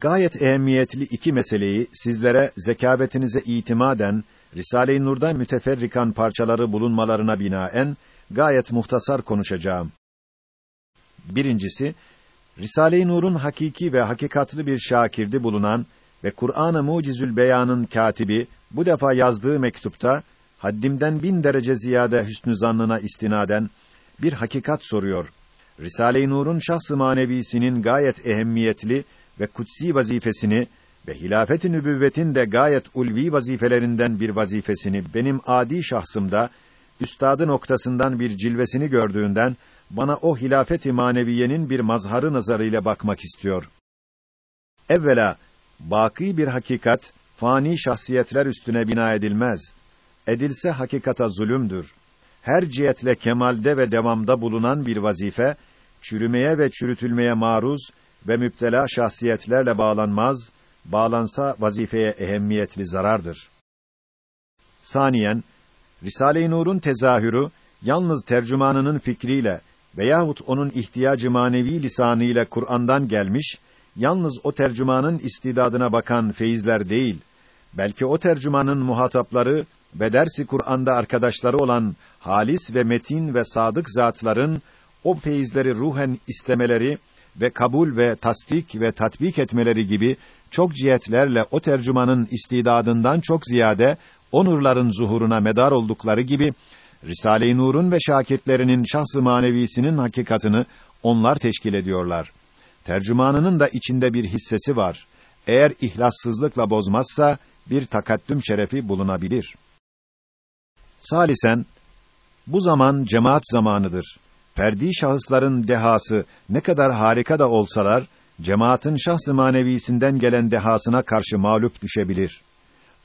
Gayet ehemmiyetli iki meseleyi sizlere zekabetinize itimaden Risale-i Nur'da müteferrikan parçaları bulunmalarına binaen gayet muhtasar konuşacağım. Birincisi, Risale-i Nur'un hakiki ve hakikatlı bir şakirdi bulunan ve Kur'an-ı Mucizül Beyan'ın katibi bu defa yazdığı mektupta haddimden bin derece ziyade hüsnü zannına istinaden bir hakikat soruyor. Risale-i Nur'un şahs-ı manevisinin gayet ehemmiyetli ve kutsi vazifesini ve hilafet-i nübüvvetin de gayet ulvi vazifelerinden bir vazifesini benim adi şahsımda üstadı noktasından bir cilvesini gördüğünden bana o hilafet-i maneviyenin bir mazharı nazarıyla bakmak istiyor. Evvela baki bir hakikat fani şahsiyetler üstüne bina edilmez. Edilse hakikata zulümdür. Her cihetle kemalde ve devamda bulunan bir vazife çürümeye ve çürütülmeye maruz ve müptela şahsiyetlerle bağlanmaz, bağlansa vazifeye ehemmiyetli zarardır. Saniyen, Risale-i Nur'un tezahürü yalnız tercümanının fikriyle veyahut onun ihtiyacı manevi lisanıyla Kur'an'dan gelmiş, yalnız o tercümanın istidadına bakan feyizler değil, belki o tercümanın muhatapları ve dersi Kur'an'da arkadaşları olan halis ve metin ve sadık zatların o feyizleri ruhen istemeleri ve kabul ve tasdik ve tatbik etmeleri gibi çok cihetlerle o tercümanın istidadından çok ziyade o nurların zuhuruna medar oldukları gibi Risale-i Nur'un ve şakirtlerinin şahs-ı manevisinin hakikatını onlar teşkil ediyorlar. Tercümanının da içinde bir hissesi var. Eğer ihlassızlıkla bozmazsa bir takaddüm şerefi bulunabilir. Salisen bu zaman cemaat zamanıdır. Ferdi şahısların dehası ne kadar harika da olsalar cemaatin şahs-ı manevisinden gelen dehasına karşı mağlup düşebilir.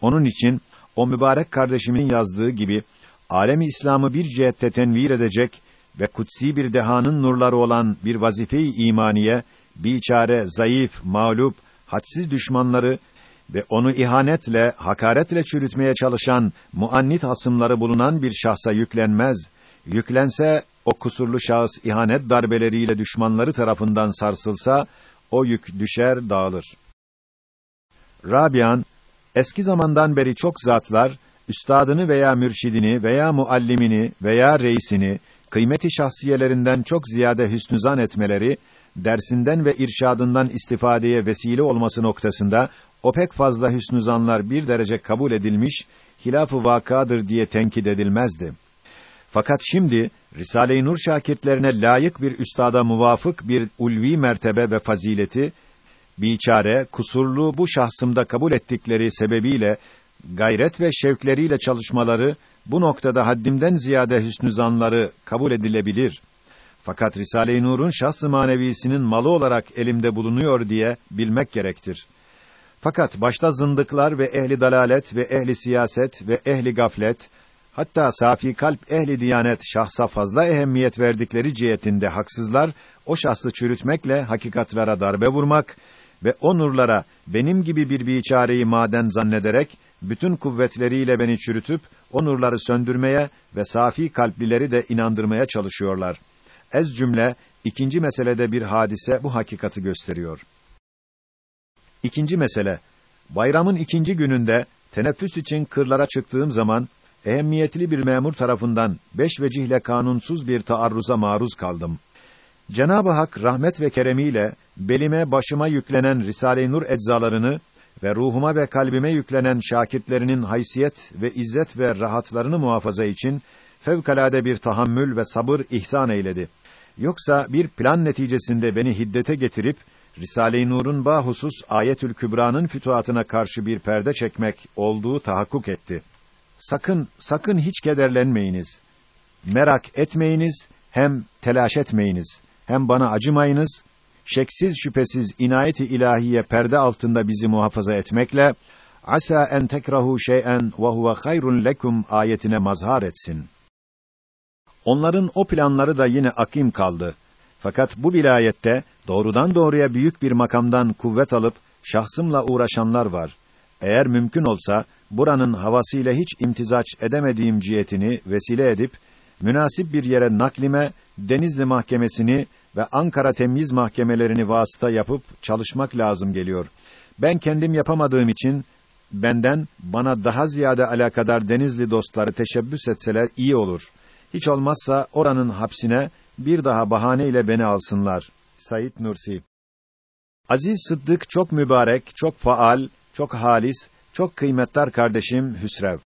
Onun için o mübarek kardeşimin yazdığı gibi alemi İslam'ı bir cihette tenvir edecek ve kutsi bir dehanın nurları olan bir vazife-i imaniye biçare, zayıf, mağlup, hadsiz düşmanları ve onu ihanetle, hakaretle çürütmeye çalışan muannit hasımları bulunan bir şahsa yüklenmez. Yüklense o kusurlu şahıs ihanet darbeleriyle düşmanları tarafından sarsılsa o yük düşer, dağılır. Rabian eski zamandan beri çok zatlar üstadını veya mürşidini veya muallimini veya reisini kıymeti şahsiyelerinden çok ziyade hüsnüzan etmeleri dersinden ve irşadından istifadeye vesile olması noktasında o pek fazla hüsnüzanlar bir derece kabul edilmiş, hilaf-ı vakadır diye tenkit edilmezdi. Fakat şimdi Risale-i Nur şakirtlerine layık bir üstada muvafık bir ulvi mertebe ve fazileti biçare, kusurlu bu şahsımda kabul ettikleri sebebiyle gayret ve şevkleriyle çalışmaları bu noktada haddimden ziyade hüsnü zanları kabul edilebilir. Fakat Risale-i Nur'un şahs-ı manevisinin malı olarak elimde bulunuyor diye bilmek gerektir. Fakat başta zındıklar ve ehli dalalet ve ehli siyaset ve ehli gaflet hatta safi kalp ehli diyanet şahsa fazla ehemmiyet verdikleri cihetinde haksızlar o şahsı çürütmekle hakikatlara darbe vurmak ve o nurlara benim gibi bir biçareyi maden zannederek bütün kuvvetleriyle beni çürütüp o nurları söndürmeye ve safi kalplileri de inandırmaya çalışıyorlar. Ez cümle ikinci meselede bir hadise bu hakikati gösteriyor. İkinci mesele bayramın ikinci gününde teneffüs için kırlara çıktığım zaman ehemmiyetli bir memur tarafından beş vecihle kanunsuz bir taarruza maruz kaldım. Cenab-ı Hak rahmet ve keremiyle belime başıma yüklenen Risale-i Nur eczalarını ve ruhuma ve kalbime yüklenen şakirtlerinin haysiyet ve izzet ve rahatlarını muhafaza için fevkalade bir tahammül ve sabır ihsan eyledi. Yoksa bir plan neticesinde beni hiddete getirip Risale-i Nur'un bahusus Ayetül Kübra'nın fütuhatına karşı bir perde çekmek olduğu tahakkuk etti. Sakın, sakın hiç kederlenmeyiniz. Merak etmeyiniz, hem telaş etmeyiniz, hem bana acımayınız, şeksiz şüphesiz inayeti ilahiye perde altında bizi muhafaza etmekle asa en tekrahu şey'en ve huve hayrun lekum ayetine mazhar etsin. Onların o planları da yine akim kaldı. Fakat bu vilayette doğrudan doğruya büyük bir makamdan kuvvet alıp şahsımla uğraşanlar var. Eğer mümkün olsa buranın havasıyla hiç imtizaç edemediğim cihetini vesile edip münasip bir yere naklime Denizli Mahkemesini ve Ankara temyiz mahkemelerini vasıta yapıp çalışmak lazım geliyor. Ben kendim yapamadığım için benden bana daha ziyade alakadar Denizli dostları teşebbüs etseler iyi olur. Hiç olmazsa oranın hapsine bir daha bahane ile beni alsınlar. Said Nursi Aziz Sıddık çok mübarek, çok faal, çok halis, çok kıymetdar kardeşim Hüsrev.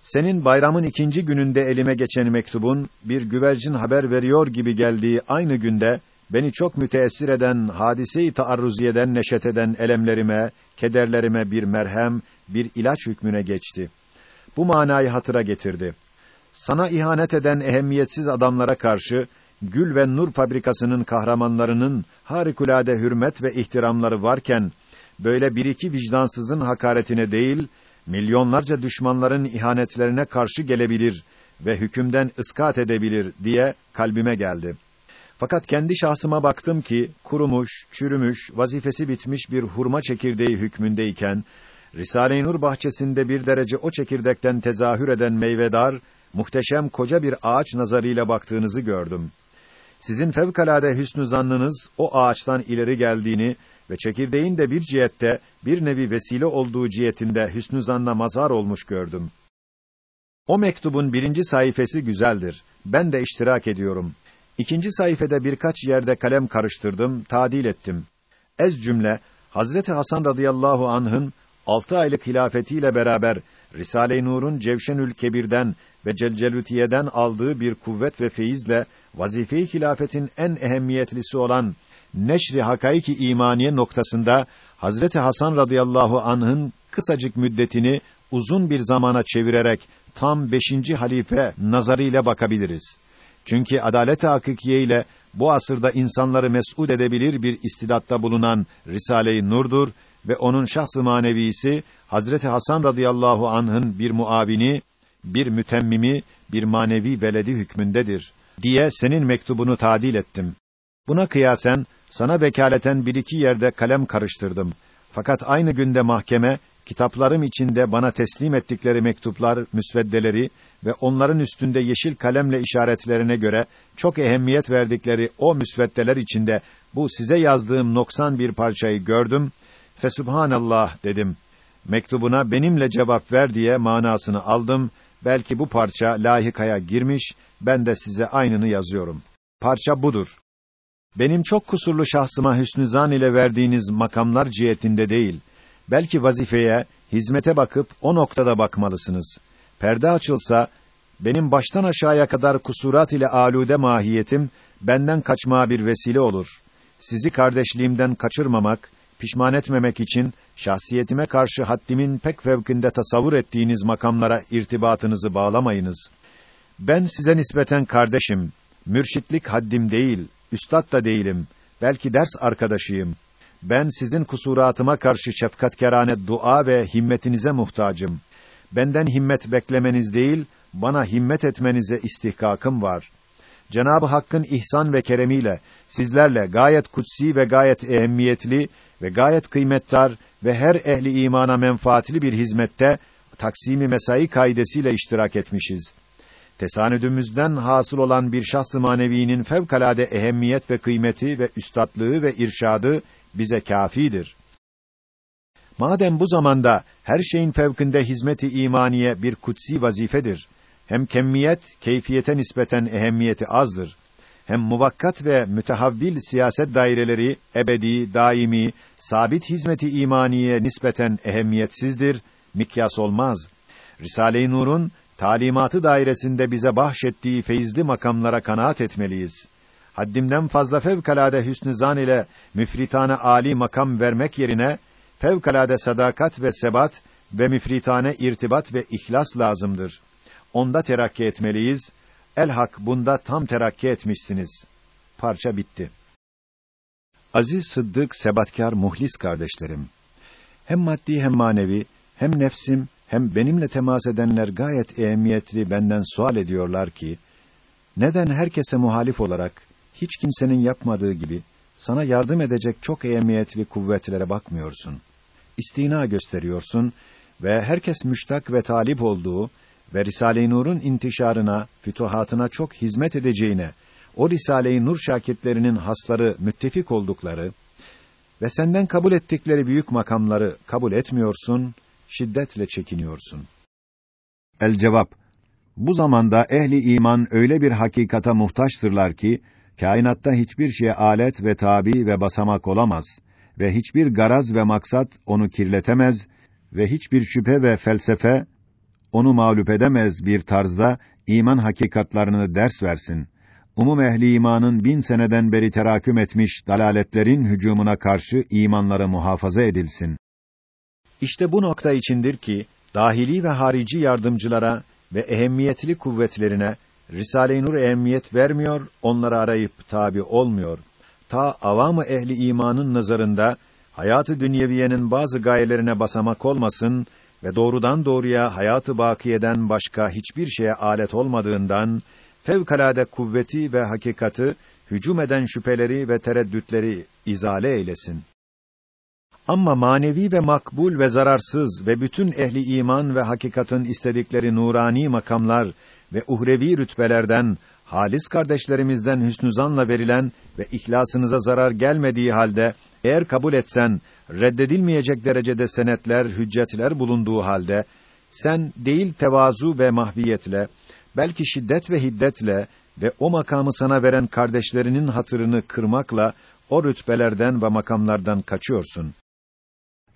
Senin bayramın ikinci gününde elime geçen mektubun, bir güvercin haber veriyor gibi geldiği aynı günde, beni çok müteessir eden, hadise-i taarruziyeden neşet eden elemlerime, kederlerime bir merhem, bir ilaç hükmüne geçti. Bu manayı hatıra getirdi. Sana ihanet eden ehemmiyetsiz adamlara karşı, Gül ve Nur fabrikasının kahramanlarının harikulade hürmet ve ihtiramları varken, böyle bir iki vicdansızın hakaretine değil, milyonlarca düşmanların ihanetlerine karşı gelebilir ve hükümden ıskat edebilir diye kalbime geldi. Fakat kendi şahsıma baktım ki kurumuş, çürümüş, vazifesi bitmiş bir hurma çekirdeği hükmündeyken Risale-i Nur bahçesinde bir derece o çekirdekten tezahür eden meyvedar, muhteşem koca bir ağaç nazarıyla baktığınızı gördüm. Sizin fevkalade hüsnü zannınız o ağaçtan ileri geldiğini ve çekirdeğin de bir cihette bir nevi vesile olduğu cihetinde hüsnü zanna mazhar olmuş gördüm. O mektubun birinci sayfası güzeldir. Ben de iştirak ediyorum. İkinci sayfada birkaç yerde kalem karıştırdım, tadil ettim. Ez cümle, Hazreti Hasan radıyallahu anh'ın altı aylık hilafetiyle beraber Risale-i Nur'un Cevşenül Kebir'den ve Celcelütiye'den aldığı bir kuvvet ve feyizle vazife-i hilafetin en ehemmiyetlisi olan neşri hakaiki imaniye noktasında Hazreti Hasan radıyallahu anh'ın kısacık müddetini uzun bir zamana çevirerek tam beşinci halife nazarıyla bakabiliriz. Çünkü adalet-i hakikiye ile bu asırda insanları mes'ud edebilir bir istidatta bulunan Risale-i Nur'dur ve onun şahs-ı manevisi Hazreti Hasan radıyallahu anh'ın bir muavini, bir mütemmimi, bir manevi veledi hükmündedir diye senin mektubunu tadil ettim. Buna kıyasen sana vekaleten bir iki yerde kalem karıştırdım. Fakat aynı günde mahkeme kitaplarım içinde bana teslim ettikleri mektuplar, müsveddeleri ve onların üstünde yeşil kalemle işaretlerine göre çok ehemmiyet verdikleri o müsveddeler içinde bu size yazdığım noksan bir parçayı gördüm. Fesubhanallah dedim. Mektubuna benimle cevap ver diye manasını aldım. Belki bu parça layıkaya girmiş, ben de size aynını yazıyorum. Parça budur. Benim çok kusurlu şahsıma hüsnü zan ile verdiğiniz makamlar cihetinde değil, belki vazifeye, hizmete bakıp o noktada bakmalısınız. Perde açılsa, benim baştan aşağıya kadar kusurat ile alude mahiyetim, benden kaçmaya bir vesile olur. Sizi kardeşliğimden kaçırmamak, pişman etmemek için, şahsiyetime karşı haddimin pek fevkinde tasavvur ettiğiniz makamlara irtibatınızı bağlamayınız. Ben size nispeten kardeşim, mürşitlik haddim değil, üstad da değilim, belki ders arkadaşıyım. Ben sizin kusuratıma karşı şefkatkerane dua ve himmetinize muhtacım. Benden himmet beklemeniz değil, bana himmet etmenize istihkakım var. Cenab-ı Hakk'ın ihsan ve keremiyle sizlerle gayet kutsi ve gayet ehemmiyetli ve gayet kıymetdar ve her ehli imana menfaatli bir hizmette taksimi mesai kaidesiyle iştirak etmişiz tesanüdümüzden hasıl olan bir şahs-ı manevinin fevkalade ehemmiyet ve kıymeti ve üstatlığı ve irşadı bize kâfidir. Madem bu zamanda her şeyin fevkinde hizmeti imaniye bir kutsi vazifedir. Hem kemmiyet, keyfiyete nispeten ehemmiyeti azdır. Hem muvakkat ve mütehavvil siyaset daireleri ebedi, daimi, sabit hizmeti imaniye nispeten ehemmiyetsizdir, mikyas olmaz. Risale-i Nur'un talimatı dairesinde bize bahşettiği feyizli makamlara kanaat etmeliyiz. Haddimden fazla fevkalade hüsnü zan ile müfritane âli makam vermek yerine fevkalade sadakat ve sebat ve müfritane irtibat ve ihlas lazımdır. Onda terakki etmeliyiz. Elhak bunda tam terakki etmişsiniz. Parça bitti. Aziz Sıddık sebatkar muhlis kardeşlerim. Hem maddi hem manevi hem nefsim hem benimle temas edenler gayet ehemmiyetli benden sual ediyorlar ki, neden herkese muhalif olarak, hiç kimsenin yapmadığı gibi, sana yardım edecek çok ehemmiyetli kuvvetlere bakmıyorsun? İstina gösteriyorsun ve herkes müştak ve talip olduğu ve Risale-i Nur'un intişarına, fütuhatına çok hizmet edeceğine, o Risale-i Nur şakirtlerinin hasları müttefik oldukları ve senden kabul ettikleri büyük makamları kabul etmiyorsun, şiddetle çekiniyorsun. El cevap Bu zamanda ehli iman öyle bir hakikata muhtaçtırlar ki kainatta hiçbir şeye alet ve tabi ve basamak olamaz ve hiçbir garaz ve maksat onu kirletemez ve hiçbir şüphe ve felsefe onu mağlup edemez bir tarzda iman hakikatlarını ders versin. Umum ehli imanın bin seneden beri teraküm etmiş dalaletlerin hücumuna karşı imanları muhafaza edilsin. İşte bu nokta içindir ki dahili ve harici yardımcılara ve ehemmiyetli kuvvetlerine Risale-i Nur ehemmiyet vermiyor, onları arayıp tabi olmuyor. Ta avamı ehli imanın nazarında hayatı dünyeviyenin bazı gayelerine basamak olmasın ve doğrudan doğruya hayatı bakiyeden başka hiçbir şeye alet olmadığından fevkalade kuvveti ve hakikati hücum eden şüpheleri ve tereddütleri izale eylesin. Ama manevi ve makbul ve zararsız ve bütün ehli iman ve hakikatin istedikleri nurani makamlar ve uhrevi rütbelerden halis kardeşlerimizden hüsnü zanla verilen ve ihlasınıza zarar gelmediği halde eğer kabul etsen reddedilmeyecek derecede senetler, hüccetler bulunduğu halde sen değil tevazu ve mahviyetle belki şiddet ve hiddetle ve o makamı sana veren kardeşlerinin hatırını kırmakla o rütbelerden ve makamlardan kaçıyorsun.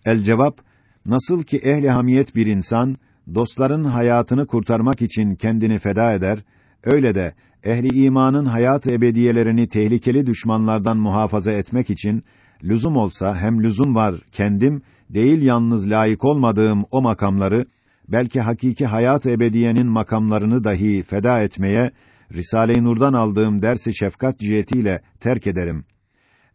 El cevap nasıl ki ehli hamiyet bir insan dostların hayatını kurtarmak için kendini feda eder, öyle de ehli imanın hayat ebediyelerini tehlikeli düşmanlardan muhafaza etmek için lüzum olsa hem lüzum var kendim değil yalnız layık olmadığım o makamları belki hakiki hayat ebediyenin makamlarını dahi feda etmeye Risale-i Nur'dan aldığım dersi şefkat cihetiyle terk ederim.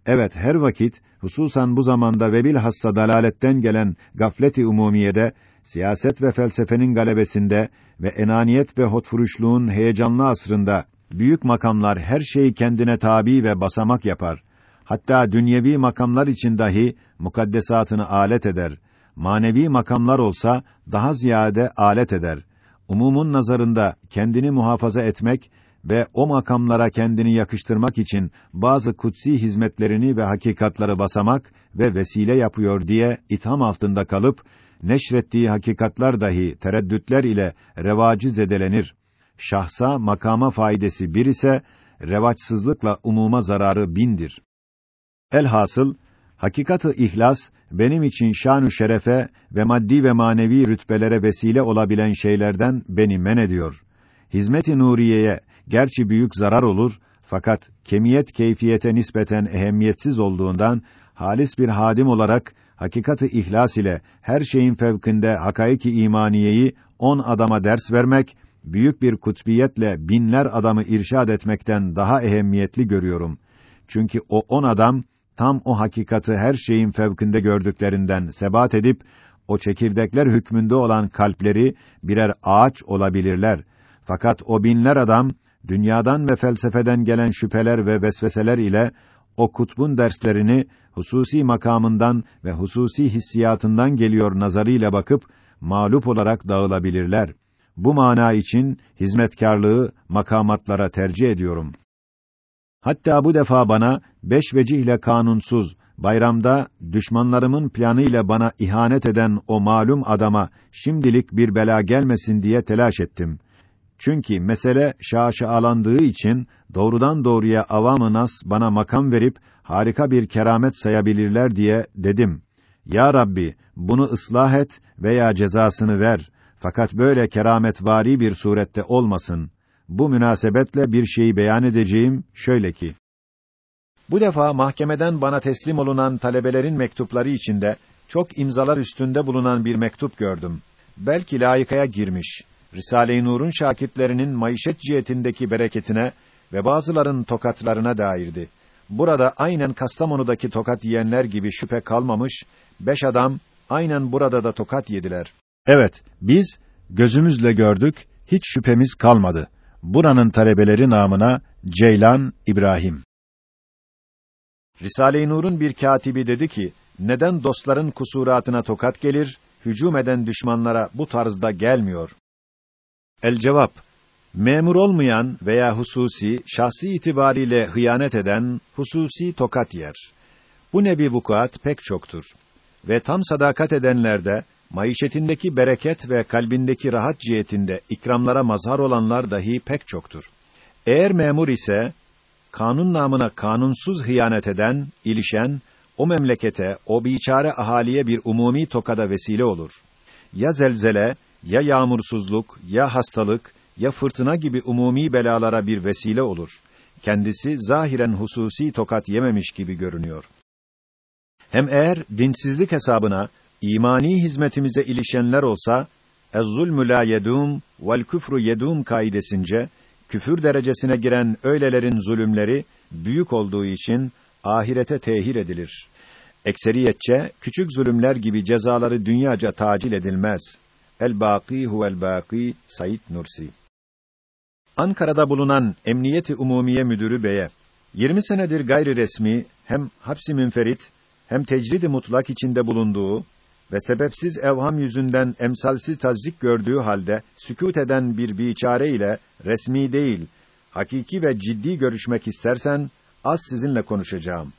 Evet her vakit hususan bu zamanda ve bilhassa dalaletten gelen gafleti umumiyede siyaset ve felsefenin galebesinde ve enaniyet ve hotfuruşluğun heyecanlı asrında büyük makamlar her şeyi kendine tabi ve basamak yapar. Hatta dünyevi makamlar için dahi mukaddesatını alet eder. Manevi makamlar olsa daha ziyade alet eder. Umumun nazarında kendini muhafaza etmek ve o makamlara kendini yakıştırmak için bazı kutsi hizmetlerini ve hakikatları basamak ve vesile yapıyor diye itham altında kalıp neşrettiği hakikatlar dahi tereddütler ile revacı zedelenir. Şahsa makama faydası bir ise revaçsızlıkla umuma zararı bindir. Elhasıl hakikatı ihlas benim için şanu şerefe ve maddi ve manevi rütbelere vesile olabilen şeylerden beni men ediyor. Hizmet-i nuriyeye gerçi büyük zarar olur fakat kemiyet keyfiyete nispeten ehemmiyetsiz olduğundan halis bir hadim olarak hakikati ihlas ile her şeyin fevkinde hakaiki imaniyeyi on adama ders vermek büyük bir kutbiyetle binler adamı irşad etmekten daha ehemmiyetli görüyorum. Çünkü o on adam tam o hakikati her şeyin fevkinde gördüklerinden sebat edip o çekirdekler hükmünde olan kalpleri birer ağaç olabilirler. Fakat o binler adam dünyadan ve felsefeden gelen şüpheler ve vesveseler ile o kutbun derslerini hususi makamından ve hususi hissiyatından geliyor nazarıyla bakıp mağlup olarak dağılabilirler. Bu mana için hizmetkarlığı makamatlara tercih ediyorum. Hatta bu defa bana beş vecihle kanunsuz bayramda düşmanlarımın planı ile bana ihanet eden o malum adama şimdilik bir bela gelmesin diye telaş ettim. Çünkü mesele şaşalandığı için doğrudan doğruya avam nas bana makam verip harika bir keramet sayabilirler diye dedim. Ya Rabbi, bunu ıslah et veya cezasını ver. Fakat böyle kerametvari bir surette olmasın. Bu münasebetle bir şeyi beyan edeceğim şöyle ki. Bu defa mahkemeden bana teslim olunan talebelerin mektupları içinde çok imzalar üstünde bulunan bir mektup gördüm. Belki layıkaya girmiş. Risale-i Nur'un şakirtlerinin maişet cihetindeki bereketine ve bazıların tokatlarına dairdi. Burada aynen Kastamonu'daki tokat yiyenler gibi şüphe kalmamış, beş adam aynen burada da tokat yediler. Evet, biz gözümüzle gördük, hiç şüphemiz kalmadı. Buranın talebeleri namına Ceylan İbrahim. Risale-i Nur'un bir katibi dedi ki, neden dostların kusuratına tokat gelir, hücum eden düşmanlara bu tarzda gelmiyor? El cevap, Memur olmayan veya hususi, şahsi itibariyle hıyanet eden, hususi tokat yer. Bu nevi vukuat pek çoktur. Ve tam sadakat edenlerde, maişetindeki bereket ve kalbindeki rahat cihetinde ikramlara mazhar olanlar dahi pek çoktur. Eğer memur ise, kanun namına kanunsuz hıyanet eden, ilişen, o memlekete, o biçare ahaliye bir umumi tokada vesile olur. Ya zelzele, ya yağmursuzluk, ya hastalık, ya fırtına gibi umumi belalara bir vesile olur. Kendisi zahiren hususi tokat yememiş gibi görünüyor. Hem eğer dinsizlik hesabına imani hizmetimize ilişenler olsa ez-zulmü la yedum vel küfru yedum kaidesince küfür derecesine giren öylelerin zulümleri büyük olduğu için ahirete tehir edilir. Ekseriyetçe küçük zulümler gibi cezaları dünyaca tacil edilmez. El-Bâkî huvel-Bâkî Said Nursi Ankara'da bulunan Emniyeti Umumiye Müdürü Bey'e 20 senedir gayri resmi hem hapsi münferit hem tecridi mutlak içinde bulunduğu ve sebepsiz evham yüzünden emsalsiz tazik gördüğü halde sükût eden bir biçare ile resmi değil, hakiki ve ciddi görüşmek istersen az sizinle konuşacağım.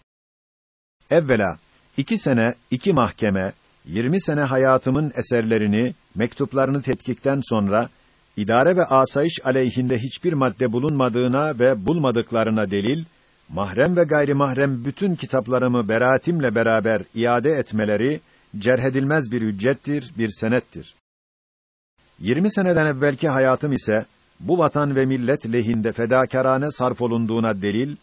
Evvela iki sene, iki mahkeme, yirmi sene hayatımın eserlerini, mektuplarını tetkikten sonra idare ve asayiş aleyhinde hiçbir madde bulunmadığına ve bulmadıklarına delil, mahrem ve gayrimahrem bütün kitaplarımı beraatimle beraber iade etmeleri cerhedilmez bir hüccettir, bir senettir. 20 seneden evvelki hayatım ise bu vatan ve millet lehinde fedakarane sarf olunduğuna delil,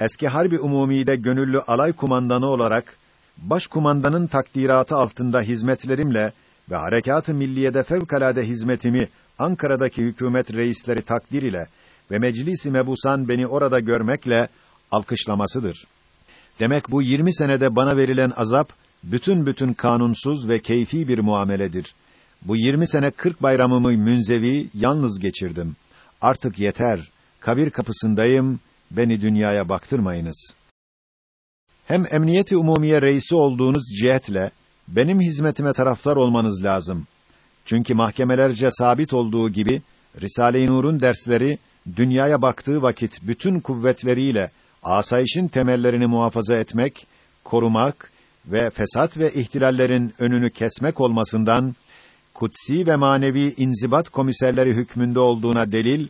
eski harbi umumide gönüllü alay kumandanı olarak başkumandanın takdiratı altında hizmetlerimle ve harekat-ı milliyede fevkalade hizmetimi Ankara'daki hükümet reisleri takdir ile ve meclisi mebusan beni orada görmekle alkışlamasıdır. Demek bu 20 senede bana verilen azap bütün bütün kanunsuz ve keyfi bir muameledir. Bu 20 sene 40 bayramımı münzevi yalnız geçirdim. Artık yeter. Kabir kapısındayım. Beni dünyaya baktırmayınız. Hem emniyeti umumiye reisi olduğunuz cihetle benim hizmetime taraftar olmanız lazım. Çünkü mahkemelerce sabit olduğu gibi Risale-i Nur'un dersleri dünyaya baktığı vakit bütün kuvvetleriyle asayişin temellerini muhafaza etmek, korumak ve fesat ve ihtilallerin önünü kesmek olmasından kutsi ve manevi inzibat komiserleri hükmünde olduğuna delil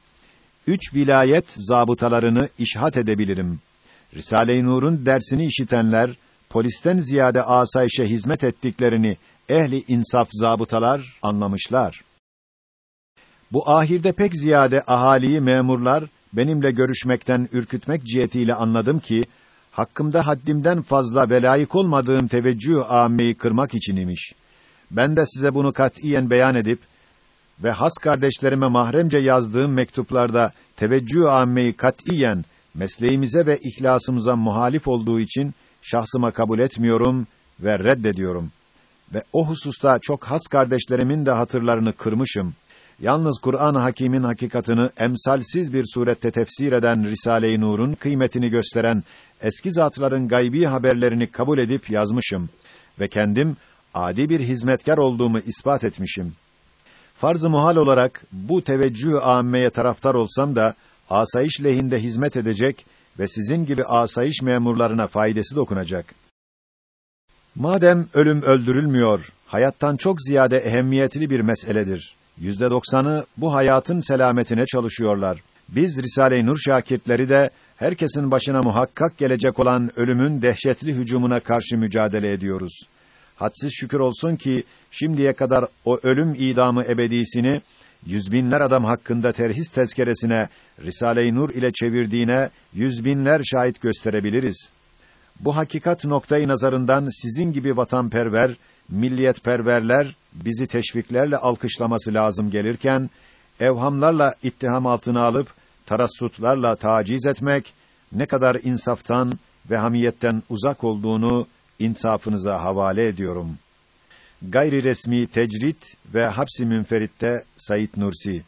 üç vilayet zabıtalarını işhat edebilirim. Risale-i Nur'un dersini işitenler polisten ziyade asayişe hizmet ettiklerini ehli insaf zabıtalar anlamışlar. Bu ahirde pek ziyade ahaliyi memurlar benimle görüşmekten ürkütmek cihetiyle anladım ki hakkımda haddimden fazla ve layık olmadığım teveccüh âmmeyi kırmak için imiş. Ben de size bunu katiyen beyan edip ve has kardeşlerime mahremce yazdığım mektuplarda teveccüh âmmeyi katiyen mesleğimize ve ihlasımıza muhalif olduğu için şahsıma kabul etmiyorum ve reddediyorum. Ve o hususta çok has kardeşlerimin de hatırlarını kırmışım. Yalnız Kur'an-ı Hakîm'in hakikatını emsalsiz bir surette tefsir eden Risale-i Nur'un kıymetini gösteren eski zatların gaybi haberlerini kabul edip yazmışım ve kendim adi bir hizmetkar olduğumu ispat etmişim. Farz-ı muhal olarak bu teveccüh âmmeye taraftar olsam da asayiş lehinde hizmet edecek ve sizin gibi asayiş memurlarına faydası dokunacak. Madem ölüm öldürülmüyor, hayattan çok ziyade ehemmiyetli bir meseledir. Yüzde doksanı bu hayatın selametine çalışıyorlar. Biz Risale-i Nur şakirtleri de herkesin başına muhakkak gelecek olan ölümün dehşetli hücumuna karşı mücadele ediyoruz. Hadsiz şükür olsun ki şimdiye kadar o ölüm idamı ebedisini yüz binler adam hakkında terhis tezkeresine Risale-i Nur ile çevirdiğine yüz binler şahit gösterebiliriz. Bu hakikat noktayı nazarından sizin gibi vatanperver, milliyetperverler bizi teşviklerle alkışlaması lazım gelirken evhamlarla ittiham altına alıp tarassutlarla taciz etmek ne kadar insaftan ve hamiyetten uzak olduğunu insafınıza havale ediyorum. Gayri resmi tecrit ve hapsi münferitte Sayit Nursi